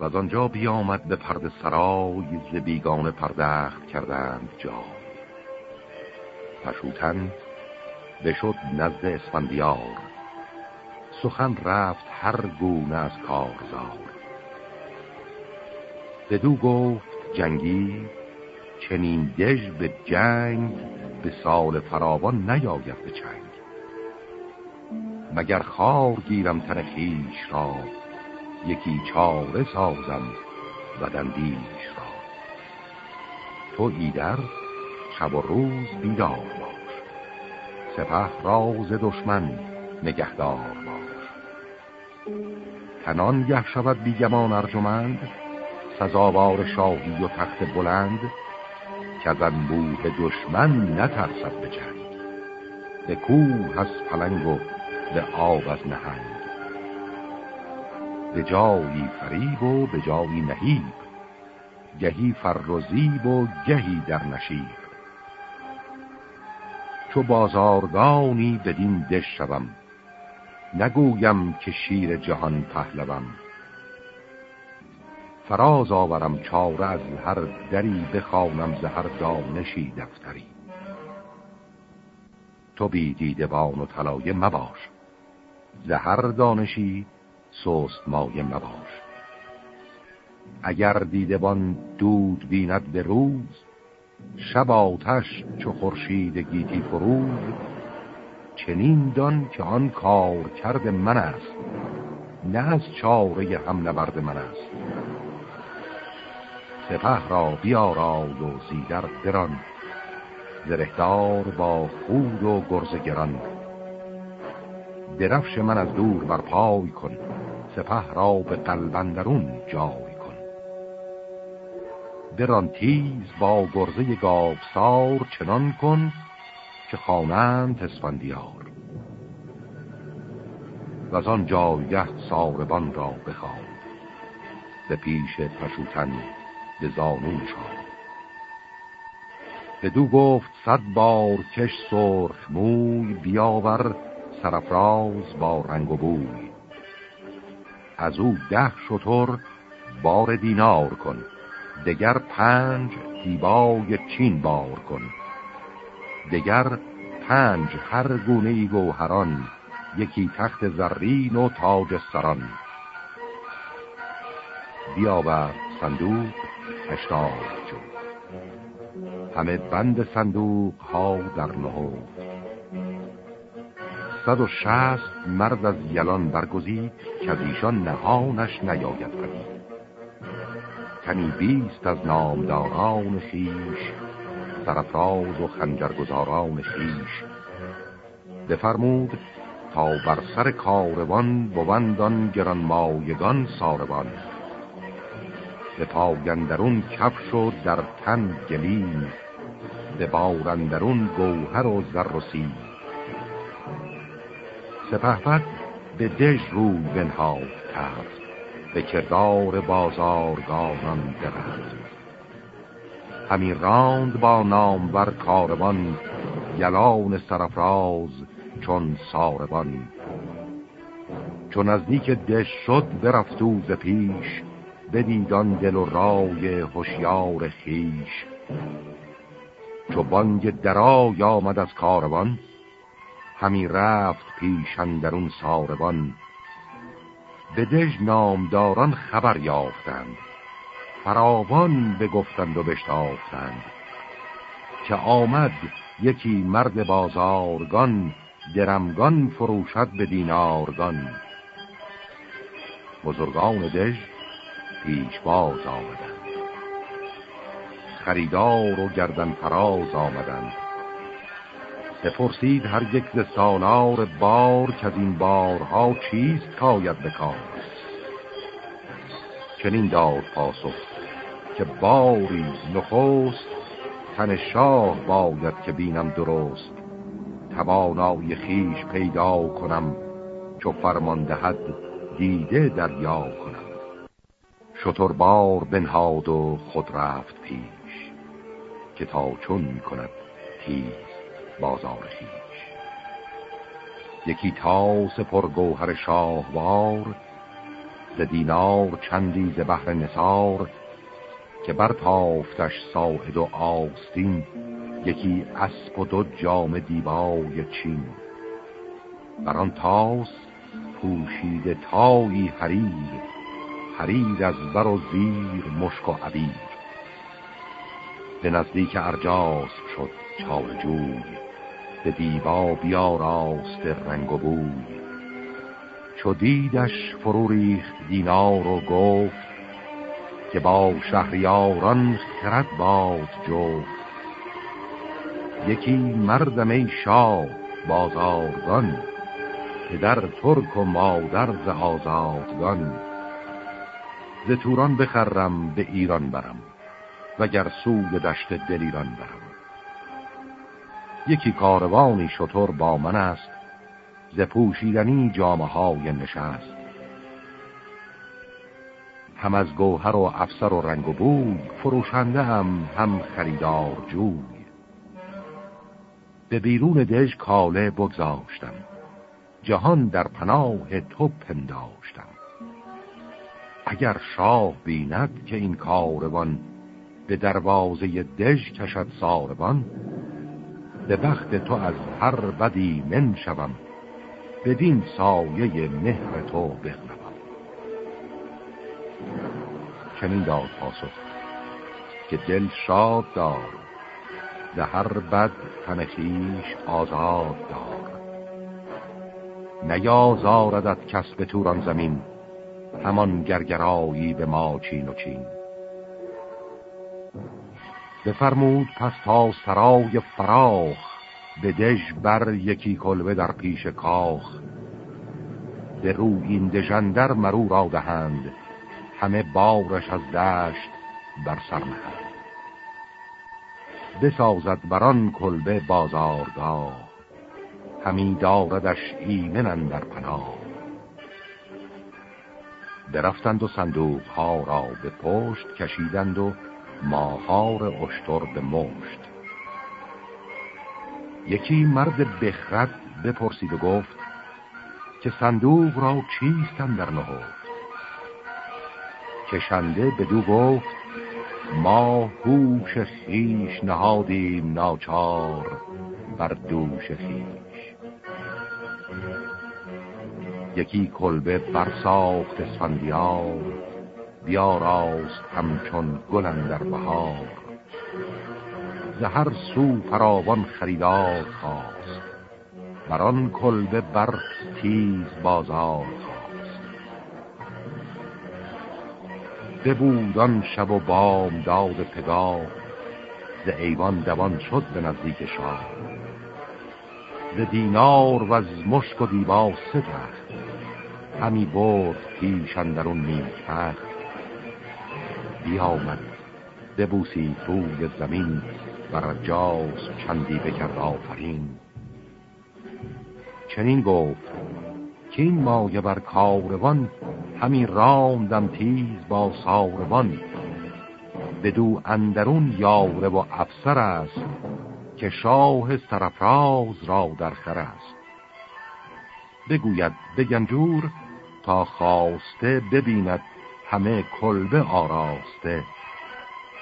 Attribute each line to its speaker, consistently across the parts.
Speaker 1: و از آنجا بیامد به پرد سرای ز بیگانه پردخت کردند جا. پشوتن بشد نزد اسفندیار. سخن رفت هر گونه از کارزار. بدو گفت جنگی چنین دژ به جنگ به سال فراوان نیاید به چنگ. مگر خار گیرم تن خیش را یکی چاره سازم و دندیش را. تو ایدر شب و روز بیدار باش. سپه راز دشمن نگهدار باش. تنان گه شود بیگمان ارجمند سزاوار شاهی و تخت بلند که از انبوه دشمن نترسد به جنگ به کوه از پلنگ و به آب از نهنگ. به جایی فریب و به جایی نهیب گهی فرزیب و گهی در نشیب. چو بازارگانی بدین دش شوم نگویم که شیر جهان پهلوم. فراز آورم چاره از هر دری بخوانم زهر دانشی دفتری. تو بی دیدبان و طلایه مباش زهر دانشی سست مایه مباش اگر دیدبان دود بیند به روز شب آتش چو خورشید گیتی فروز چنین دان که آن کار کرد من است نه از چاره هم نبرد من است. سپه را بیارای و زیدر دران زرهدار با خود و گرز گران. درفش من از دور بر پای کن. سپه را به قلبندرون جای کن. بران تیز با گرزه گاوسار چنان کن که خوانند اسفندیار. و از آن جایه ساربان را بخوان به پیش پشوتن به زانون شان بدو گفت صد بار کش سرخ موی بیاور سرفراز با رنگ و بوی. از او ده شطور بار دینار کن. دگر پنج دیبای چین بار کن. دگر پنج هر گونه ای گوهران یکی تخت زرین و تاج سران. بیاورد صندوق هشتاد جو همه بند صندوق ها در نهفت. صد و شست مرد از یلان برگزید که از ایشان نهانش نیاید پدید تنی بیست از نامداران خیش سرفراز و خنجرگزاران خیش. بفرمود تا بر سر کاروان بوندان گران مایگان ساروان. به پاگندرون کفش و در تن گلیم به بارندرون گوهر و زر و سیم. سپهبد به دژ روی بنهاد کرد به کردار بازارگانان درد همی راند با نامور کاروان یلان سرفراز چون ساربان. چون نزدیک دش شد برفتو ز پیش بدیدان دل و رای هوشیار خیش چو بانگ درای آمد از کاروان همی رفت پیش اندرون ساربان. به دژ نامداران خبر یافتند. فراوان بگفتند و بشتافتند. که آمد یکی مرد بازارگان درمگان فروشد به دینارگان. بزرگان دژ پیش باز آمدند. خریدار و گردن فراز آمدند. بپرسید هر یک ز سالار بار که از این بارها چیست کاید بکار چنین داد پاسخ که باری نخست تن شاه باید که بینم درست. توانای خیش پیدا کنم چو فرمان دهد دیده دریا کنم. شطور بار بنهاد و خود رفت پیش که تا چون کند تیز. بازار خیش. یکی تاس پرگوهر شاهوار ز دینار چندی ز بحر نصار که برتافتش ساعد و آستین یکی اسب و دو جام دیبای چین. بر آن تاس پوشیده تایی حریر حریر از بر و زیر مشک و عبیر. به نزدیک ارجاس شد چارجوی به دیبا بیاراست رنگ و بوی. چو دیدش فرو ریخت دینار و گفت که با شهریاران خرد باد جفت. یکی مردم ای شاه بازارگان پدر ترک و مادر ز آزادگان. ز توران بخرم به ایران برم وگر سوی دشت دلیران برم. یکی کاروانی شطور با من است ز پوشیدنی جامعه های نشست. هم از گوهر و افسر و رنگ و بوی فروشنده هم هم خریدار جوی. به بیرون دژ کاله بگذاشتم جهان در پناه تو پنداشتم. اگر شاه بیند که این کاروان به دروازه دژ کشد ساربان به بخت تو از هر بدی من شوم. بدین سایه مهر تو بخنم چنین داد پاسخ که دل شاد دار به هر بد تنخیش آزاد دار. نیازاردت کس به توران زمین همان گرگرایی به ما چین و چین. بفرمود پس تا سرای فراخ به دژ بر یکی کلبه در پیش کاخ. به رو این دژندر مرو را دهند همه بارش از دشت بر سر نهد بسازد بران کلبه بازارگاه همی داردش ایمن در پناه. برفتند و صندوق ها را به پشت کشیدند و ماهار اشتر به مشت. یکی مرد بخرد بپرسید و گفت که صندوق را چیستم در نهفت؟ کشنده بدو گفت ما هوش خیش نهادیم ناچار بر دوش خیش. یکی کلبه برساخت اسفندیار بیاراست همچون گلن در بهار. زهر سو فراوان خریدار خواست. بران کلبه بر تیز بازار ببودان شب و بام داد پگاه ز ایوان دوان شد به نزدیک شاه. ز دینار و از مشک و دیبا تخت همی برد پیش اندرون نیم تخت بیامد ببوسی روی زمین بر جاز چندی بکرد آفرین. چنین گفت که این مایه بر کاروان همی راندم تیز با ساروان. بدو اندرون یاره و افسر است که شاه سرفراز را در خر است. بگوید به گنجور تا خواسته ببیند همه کلبه آراسته.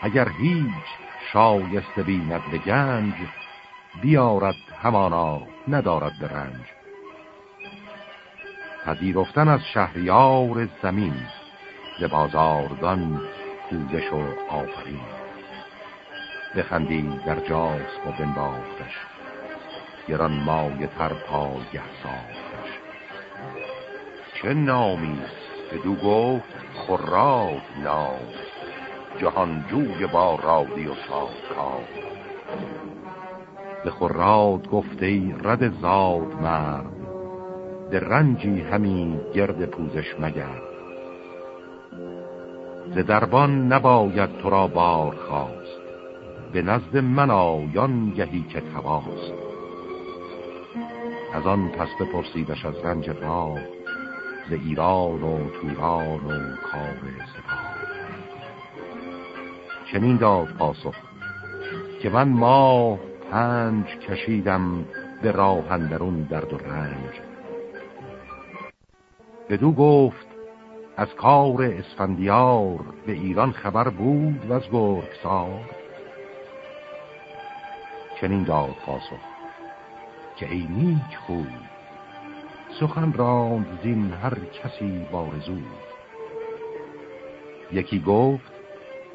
Speaker 1: اگر هیچ شایسته بیند به گنج بیارد همانا ندارد به رنج. پذیرفتن از شهریار زمین ز بازارگان پوزش و آفرین. بخندی در جاس و بنباختش گران مای تر پایه ساختش. چه نامی به دو گفت خراد نام جهان جوی با رادی و سازکار به خراد گفته رد زاد مرد در رنجی همی گرد پوزش مگر. ز دربان نباید تو را بار خواست به نزد من آیان گهی که تواست. از آن پس بپرسیدش از رنج راه ز ایران و توران و کار سپاه چنین داد پاسخ که من ماه پنج کشیدم به راه اندرون درد و رنج. بدو گفت از کار اسفندیار به ایران خبر بود و از گرگسار. چنین داد پاسخ که ای نیک خوب سخن راند زین هر کسی بارزو یکی گفت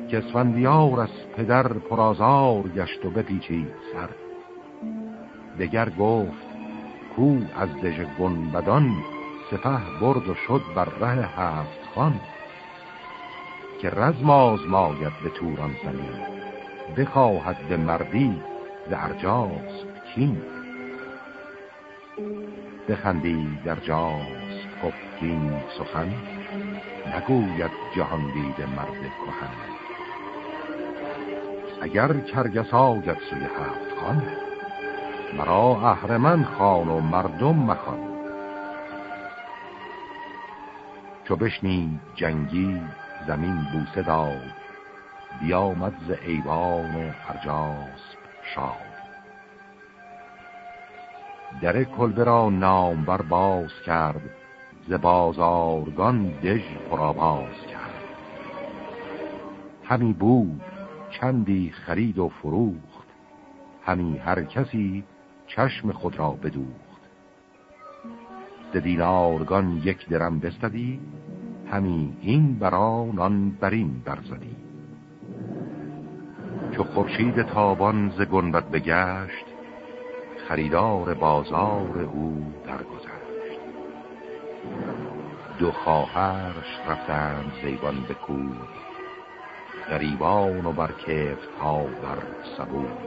Speaker 1: که اسفندیار از پدر پرازار گشت و بپیچید سر. دگر گفت کو از دژ گنبدان سپه برد و شد بر ره هفت خان که رزم آزماید به توران زمین بخواهد به مردی به ارجاس کین. بخندی در جاست گفتین سخن نگوید جهان دیده مرد کهن. اگر کرگس آید سوی هفت خان مرا اهرمن خان و مردم مخان چو بشنید جنگی زمین بوسه داد بیامد ز ایوان ارجاس شاد در کلبه را نام بر باز کرد ز بازارگان دژ پراباز کرد. همی بود چندی خرید و فروخت همی هر کسی چشم خود را بدوخت. ز دینارگان یک درم بستدی همی این بران آن برین برزدی. چو خورشید تابان ز گنبت بگشت خریدار بازار او درگذشت. دو خواهرش رفتند زیبان به کور گریبان و بر کفت ها بر سبور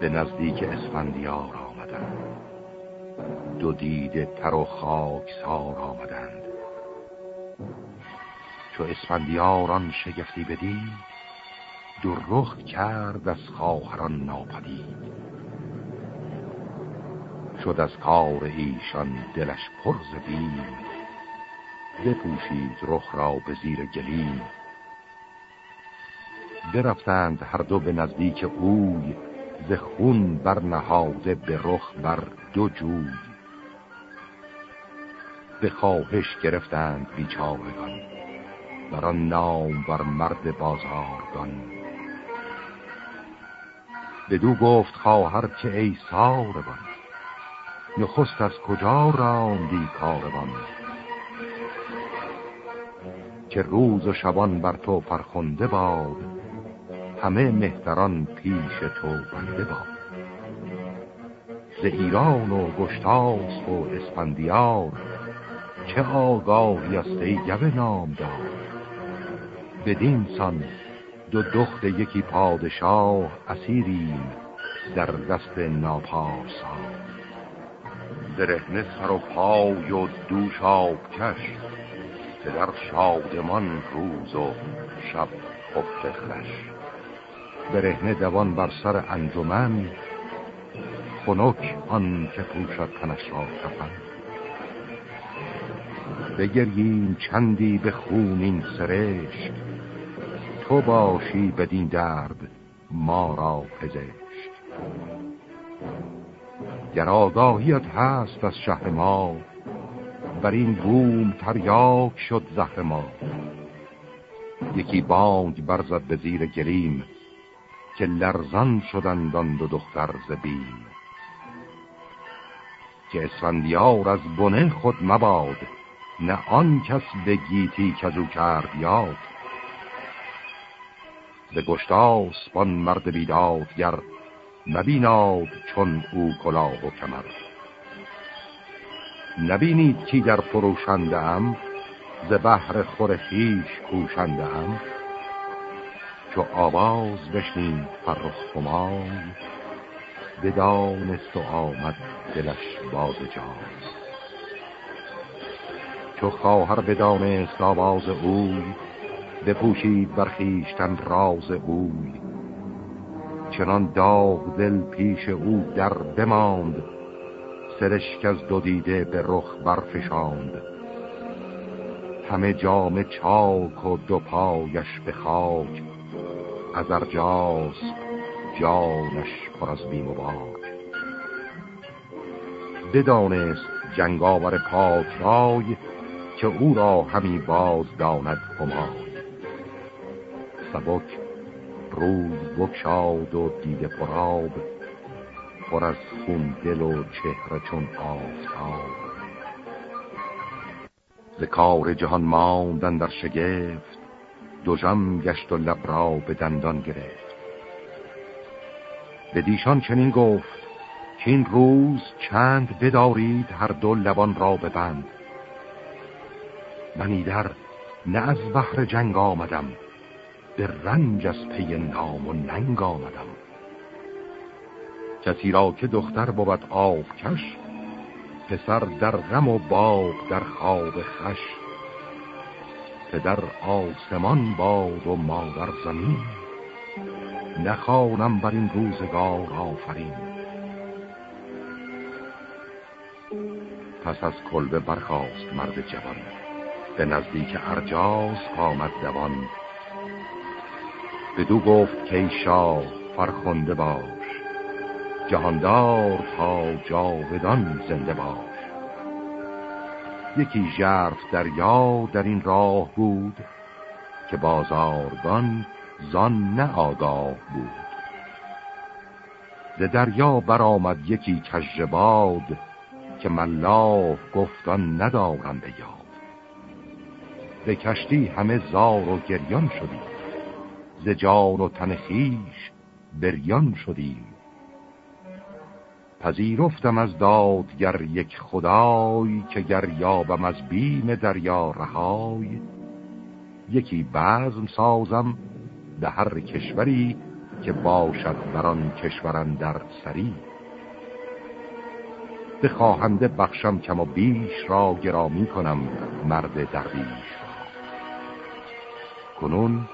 Speaker 1: به نزدیک اسفندیار آمدند. دو دیده تر و خاک سار آمدند. چو اسفندیاران شگفتی بدید رخ کرد از خواهران ناپدید. شد از کار ایشان دلش پر زدیم بپوشید رخ را به زیر گلیم. برفتند هر دو به نزدیک اوی ز خون بر نهاده به رخ بر دو جوی. به خواهش گرفتند بیچارگان بر نام بر مرد بازارگان. بدو گفت خواهر که ای ساربان. نخست از کجا راندی کاروان؟ که روز و شبان بر تو فرخنده باد همه مهتران پیش تو بنده باد. ز ایران و گشتاس و اسفندیار چه آگاهی است ای گوه نام دار بدین سان دو دخت یکی پادشاه اسیریم در دست ناپارسا. درهنه سر و پای و دوش آب کش که در شادمان روز و شب خفت خش. برهنه دوان بر سر انجمن خنک آن که پوشد تنش را کفن. بگریم چندی به خونین سرشت تو باشی بدین درد ما را پزشت گر آگاهیت هست از شهر ما بر این بوم تریاک شد زهر ما. یکی بانگ برزد به زیر گریم که لرزان شدند آن دو دختر زبیم که اسفندیار از بنه خود مباد نه آن کس به گیتی که او کرد یاد. به گشتاسبان مرد بیدادگر نبیناد چون او کلاه و کمر. نبینید کی در فروشنده ام ز بحر خور خیش کوشنده ام چو آواز بشنید فرخ خمای بدانست و آمد دلش باز جاز چو خواهر بدانست آواز اوی بپوشید برخیشتن راز اوی. چنان داغ دل پیش او در بماند سرشک از دو دیده به رخ برفشاند. همه جام چاک و دو پایش به خاک از ارجاس جانش پر از بیم و باک. بدانست جنگاور پاک رای که او را همی باز داند همای. سبک روز بکشاد و دیده پراب پر از خون دل و چهره چون آفتاب. ز کار جهان ماندن در شگفت دو جم گشت و لب را به دندان گرفت. به دیشان چنین گفت که این روز چند بدارید هر دو لبان را ببند من در نه از بحر جنگ آمدم به رنج از پی نام و ننگ آمدم. کسی را که دختر بود کش پسر در غم و باغ در خواب خش پدر آسمان باد و مادر زمین. نخوانم بر این روزگار آفرین. پس از کلبه برخاست مرد جوان. به نزدیک ارجاس آمد دوان. بدو گفت که شاه فرخنده باش. جهاندار تا جاودان زنده باش. یکی ژرف دریا در این راه بود که بازارگان زان نه آگاه بود. ز دریا برآمد یکی کژباد که ملاح گفتان ندارم به یاد. به کشتی همه زار و گریان شدیم. ز جان و تن خیش بریان شدیم پذیرفتم از دادگر یک خدای که گر یابم از بیم دریا رهای. یکی بزم سازم به هر کشوری که باشد بر آن کشورن در سری. به خواهنده بخشم کم و بیش را گرامی کنم مرد درویش کنون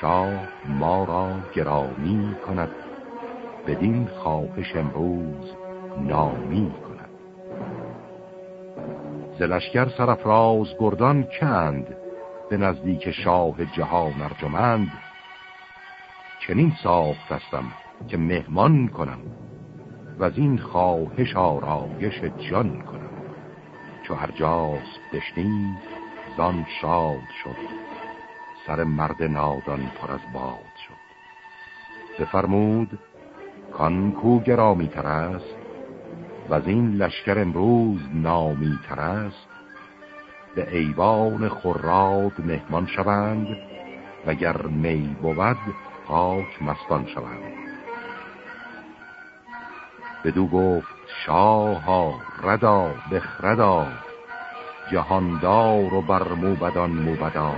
Speaker 1: شاه ما را گرامی کند. بدین خواهش امروز نامی کند. زلشگر سرفراز گردان کند. به نزدیک شاه جهان ارجمند. چنین ساخت هستم که مهمان کنم. و از این خواهش آرایش جان کنم. چو هر جاست دشنید زان شاد شد. سر مرد نادان پر از باد شد. بفرمود کان کو گرامی تر است و از این لشکر امروز نامی تر به ایوان خراد مهمان شوند وگر می بود پاک مستان شوند. بدو گفت شاها ردا بخردا جهاندار و بر موبدان موبدا.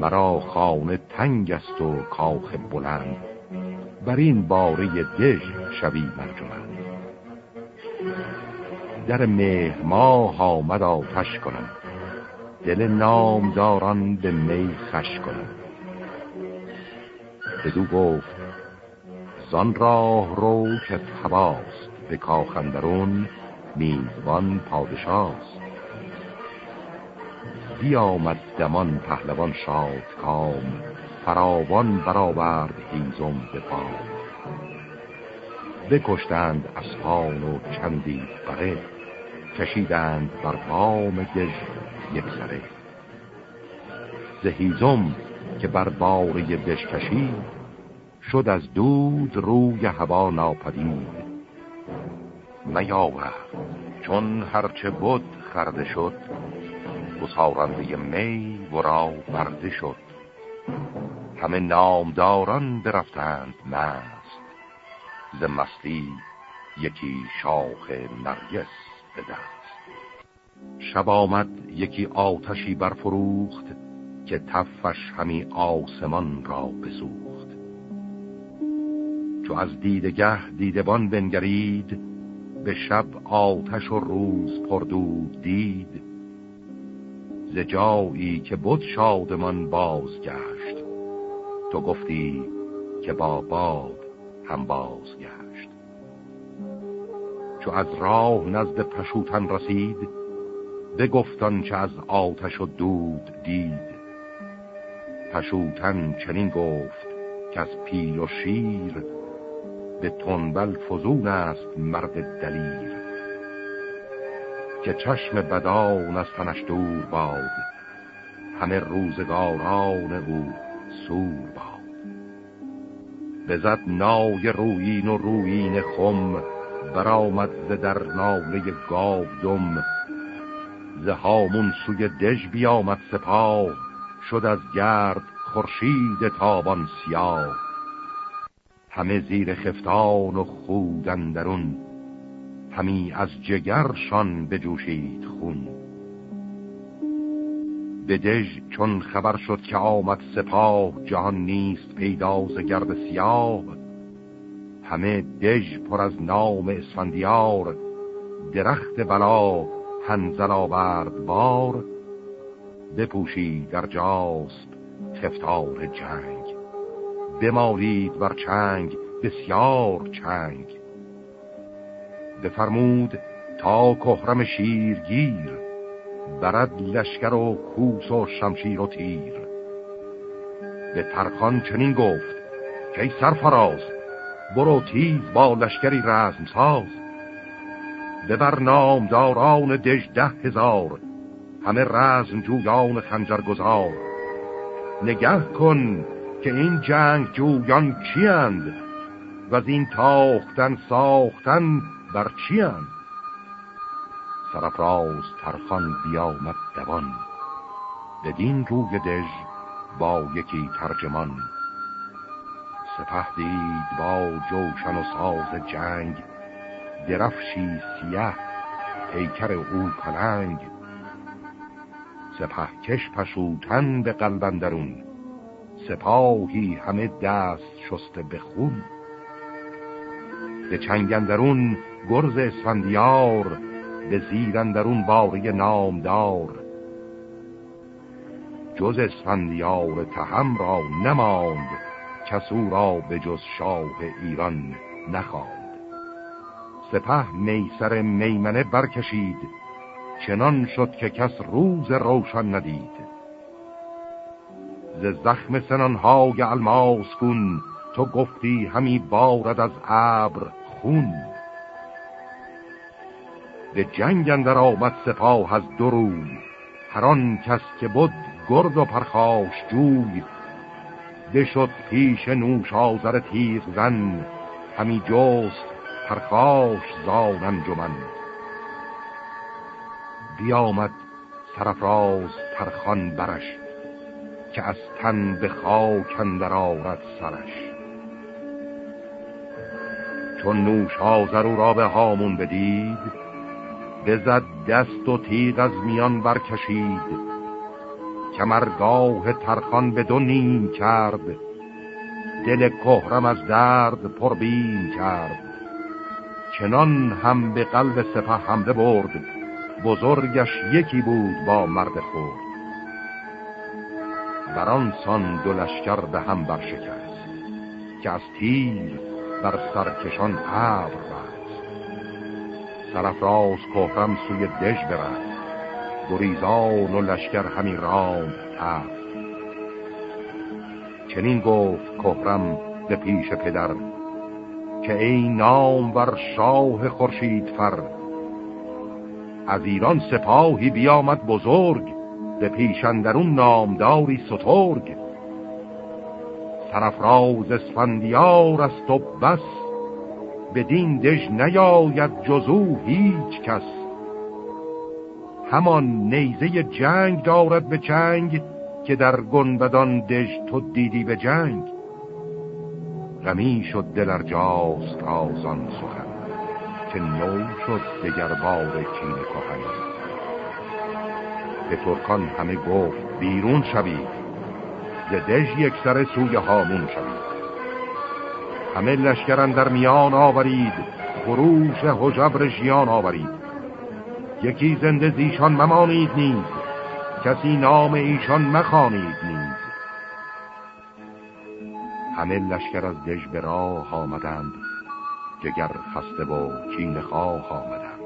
Speaker 1: مرا خانه تنگ است و کاخ بلند. بر این باره دژ شوی مرجمند در مهر ماه آمد آتش کنم. دل نامداران به می خش کنم. بدو گفت زان راه رو که تباست به کاخندرون میزبان پادشاست. بیامد دمان پهلوان شاد کام فراوان برآورد هیزم به پام. بکشتند اسپان و چندی بره کشیدند بر بام گژ یک سره. زهیزم که بر باره دش کشید شد از دود روی هوا ناپدید. میاوره چون هرچه بود خرده شد بسارنده می ورا برده شد. همه نامداران برفتند مست. ز مستی یکی شاخ نرگس به دست. شب آمد یکی آتشی برفروخت که تفش همی آسمان را بسوخت. چو از دیدگه دیدبان بنگرید به شب آتش و روز پردود دید. ز جایی که بود شادمان بازگشت. تو گفتی که با باد هم بازگشت. چو از راه نزد پشوتن رسید بگفتان چه از آتش و دود دید. پشوتن چنین گفت که از پیل و شیر به تنبل فزون است مرد دلیر. که چشم بدان از تنش دور باد. همه روزگاران او سور باد. بزد نای روین و روین خم برآمد ز در ناله گاو دم. ز هامون سوی دژ بیامد سپاه شد از گرد خورشید تابان سیاه. همه زیر خفتان و خودندرون همی از جگرشان بجوشید خون. به دژ چون خبر شد که آمد سپاه جهان نیست پیداز گرد سیاه. همه دژ پر از نام اسفندیار درخت بلا هنزل آورد بار. بپوشید در جاست خفتار جنگ بمالید بر چنگ بسیار چنگ. بفرمود تا کهرم شیرگیر برد لشکر و کوس و شمشیر و تیر. به ترخان چنین گفت که ای سرفراز برو تیز با لشکری رزم ساز ببر نامداران دژ ده هزار همه رزم جویان خنجر گذار نگه کن که این جنگ جویان کیند و از این تاختن ساختن بر چیند سرفراز ترخان بیامد دوان. بدین روی دژ با یکی ترجمان. سپه دید با جوشن و ساز جنگ. درفشی سیه پیکر او پلنگ. سپه کش پشوتن به قلبندرون سپاهی همه دست شسته به خون. به چنگندرون گرز اسفندیار به زیرندرون باری نامدار. جز اسفندیار تهم را نماند کسو را به جز شاه ایران نخواند. سپه میسر میمنه برکشید چنان شد که کس روز روشن ندید. ز زخم سنانهای الماس کن تو گفتی همی بارد از ابر خون. به جنگ اندر آمد سپاه از دروی هر کس که بود گرد و پرخاش جوی. بشد پیش نوش آزر تیغ زن. همی جست پرخاش زان انجمن. بیامد سرفراز پرخان برش که از تن به خاک اندر آرد سرش. چون نوش آزر او را به هامون بدید بزد دست و تیغ از میان برکشید. کمرگاه ترخان به دو نیم کرد. دل کهرم از درد پربین کرد. چنان هم به قلب سپه حمله برد. بزرگش یکی بود با مرد خورد بران سان دو لشکر به هم برشکست. که از تیر بر سرکشان ابر سرفراز کهرم سوی دژ برد. گریزان و لشکر همین رام تفت چنین گفت کهرم به پیش پدر که ای نام ور شاه خورشید فر از ایران سپاهی بیامد بزرگ به پیشندرون نامداری سترگ. سرفراز اسفندیار است و بس بدین دژ نیاید جزو هیچ کس. همان نیزه جنگ دارد به چنگ که در گنبدان دژ تو دیدی به جنگ. غمی شد دلر جاست رازان سخن که نو شد دگر بار کین کهن. به ترکان همه گفت بیرون شوید ز دژ یک سر سوی هامون شوید همه لشکرن در میان آورید. خروش حجب ژیان آورید. یکی زنده زیشان ممانید نیز. کسی نام ایشان مخانید نیز. همه لشکر از دژ به راه آمدند. جگر خسته و کین خواه آمدند.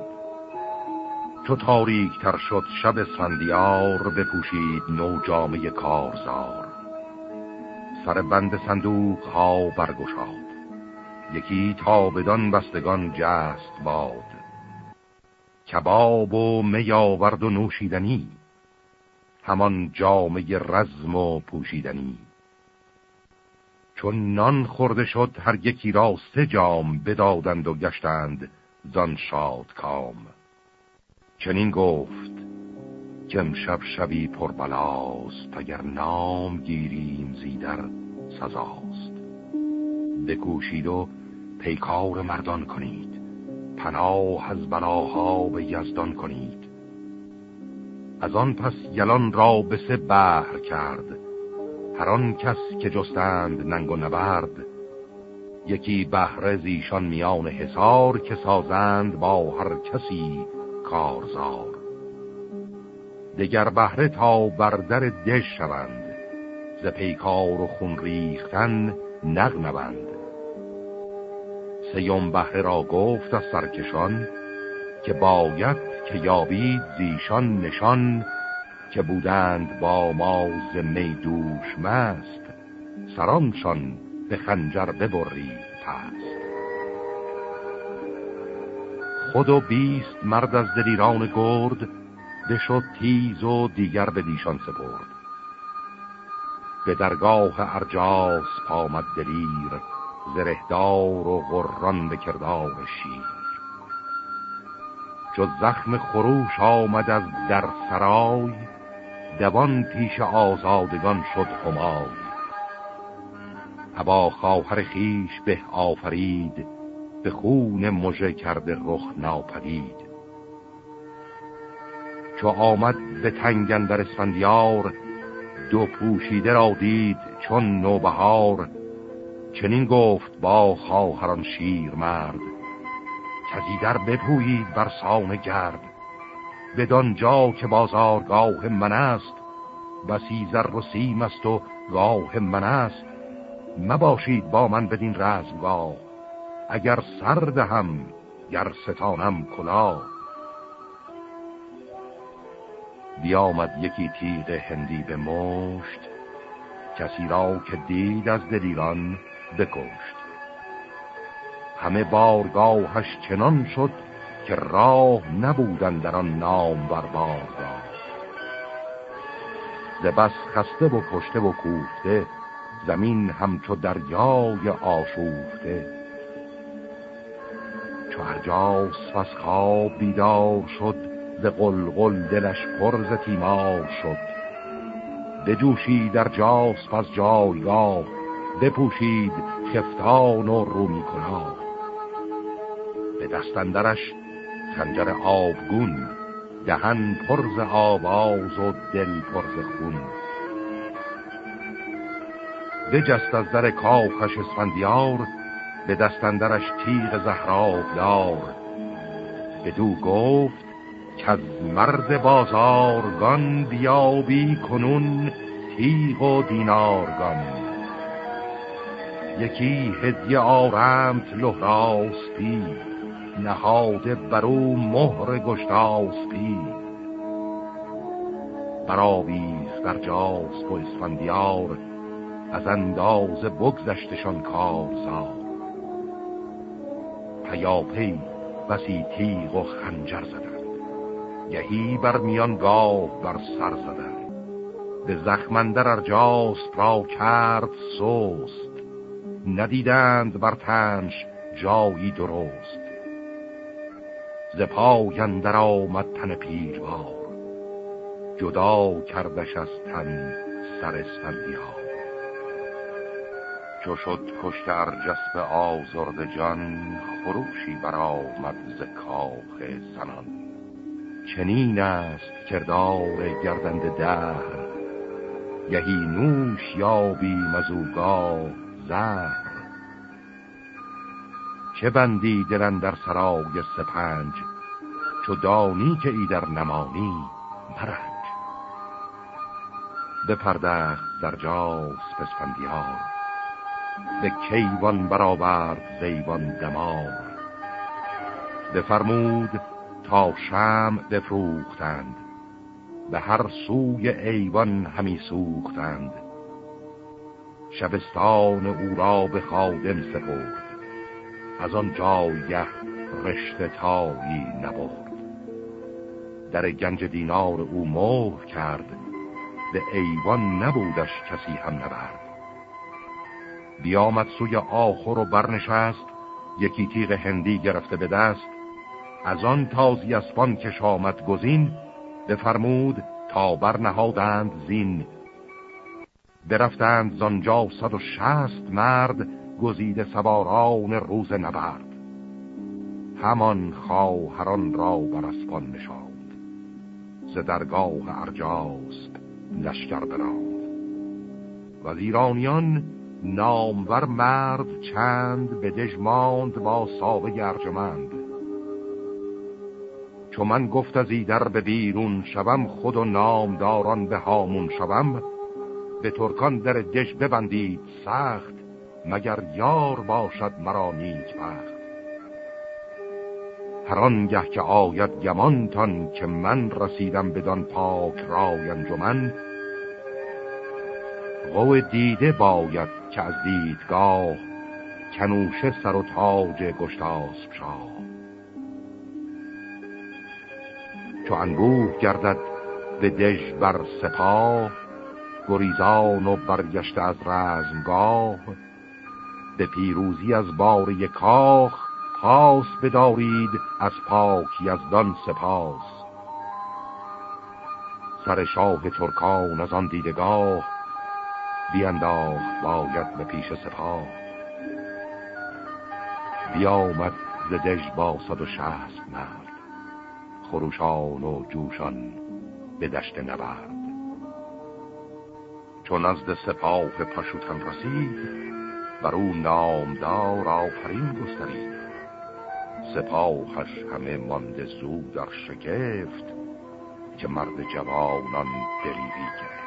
Speaker 1: چو تاریک تر شد شب اسفندیار بپوشید نو جامعه کارزار. سر بند صندوق ها برگشاد. یکی تا بدان بستگان جست باد. کباب و می آورد و نوشیدنی همان جامه رزم و پوشیدنی. چون نان خورده شد هر یکی را سه جام بدادند و گشتند زان شاد کام. چنین گفت که امشب شبی پربلاست اگر نام گیریم زیدر سزاست. بکوشید و پیکار مردان کنید. پناه از بلاها به یزدان کنید. از آن پس یلان را به سه بحر کرد. هر آن کس که جستند ننگ و نبرد. یکی بهره زیشان میان حسار که سازند با هر کسی کارزار. دگر بهره تا بر در دش شوند. ز پیکار و خون ریختن نغنبند سیم بهره را گفت از سرکشان که باید که یابید زیشان نشان که بودند با ما می دوش مست سرانشان به خنجر ببرید پست. خود و بیست مرد از دلیران گرد بشد تیز و دیگر به دیشان سپرد. به درگاه ارجاس پامد دلیر زرهدار و غران به کردار شیر. چو زخم خروش آمد از در سرای دوان پیش آزادگان شد همای. ابا خواهر خیش به آفرید به خون مژه کرده رخ ناپدید. چو آمد به تنگن در اسفندیار دو پوشیده را دید چون نوبهار چنین گفت با خواهران شیر مرد کزی در بپویید بر سان گرد. بدان جا که بازارگاه من است بسی زر و سیم است و گاه من است. مباشید با من بدین رزمگاه اگر سرد هم گر ستانم کلا بیامد یکی تیغ هندی به مشت کسی را که دید از دلیران بکشت. همه بارگاهش چنان شد که راه نبودن در آن نام بر بارگاه. ز خسته و کشته و کوفته زمین همچو دریای آشوفته. چو ارجاس از خواب بیدار شد ز قلقل دلش پر ز تیمار شد. بجوشی در جاس پس جایگاه بپوشید خفتان و رومی کلاه. به دستندرش خنجر آبگون دهن پرز آواز و دل پرز خون. بجست از در کافش اسفندیار به دستندرش تیغ زهراب دار دو گفت که از مرد بازارگان بیابی کنون تیغ و دینارگان. یکی هدیه آرمت لحراستی نهاده برو مهر گشتاستی. برآویز در جاس و اسفندیار از انداز بگذشتشان کارزار. پیاپی بسی تیغ و خنجر زدند گهی بر میان گاه بر سر زدند. به زخمندر ارجاس را کرد سوست ندیدند بر تنش جایی درست. ز پای آمد تن پیروار. جدا کردش از تن سر اسفندیار چو شد کشت ارجسب آزرد جان خروشی برآمد ز کاخ زنان. چنین است کردار گردند دهر. گهی نوش یابی مزوگاه زهر چه بندی دلن در سرای سپنج؟ چو دانی که ای در نمانی مرنج. بپردخت در جاس پسفندیار به کیوان برآورد زیوان دمار. بفرمود تا شم بفروختند. به هر سوی ایوان همی سوختند. شبستان او را به خادم سپرد. از آن جایه رشته تایی نبرد. در گنج دینار او مهر کرد. به ایوان نبودش کسی هم نبرد. بیامد سوی آخر و برنشست. یکی تیغ هندی گرفته به دست. از آن تازی اسبان کش آمد گزین. بفرمود تا برنهادند زین. برفتند زانجا صد و شست مرد گزیده سواران روز نبرد. همان خواهران را بر اسبان نشاند. ز درگاه ارجاست لشکر براند. و ایرانیان نامور مرد چند به دژماند با ساوه ارجمند. چو من گفت از ایدر به بیرون شوم خود و نامداران به هامون شوم به ترکان در دژ ببندید سخت مگر یار باشد مرا نیک بخت. هر آنگه که آید گمانتان که من رسیدم بدان پاک رای انجمن قو دیده باید که از دیدگاه کنوشه سر و تاج گشتاسب شاه. چو انبوه گردد به دژ بر سپاه گریزان و برگشته از رزمگاه به پیروزی از بار کاخ پاس بدارید از پاک یزدان سپاس. سر شاه ترکان از آن دیدگاه بیانداخت باید به پیش سپاه. بیامد ز دژ با صد و شست مرد خروشان و جوشان به دشت نبرد. چون از سپاه پشوتن رسید بر او نامدار آفرین گسترید. سپاهش همه مانده زود در شگفت که مرد جوانان دلیری کرد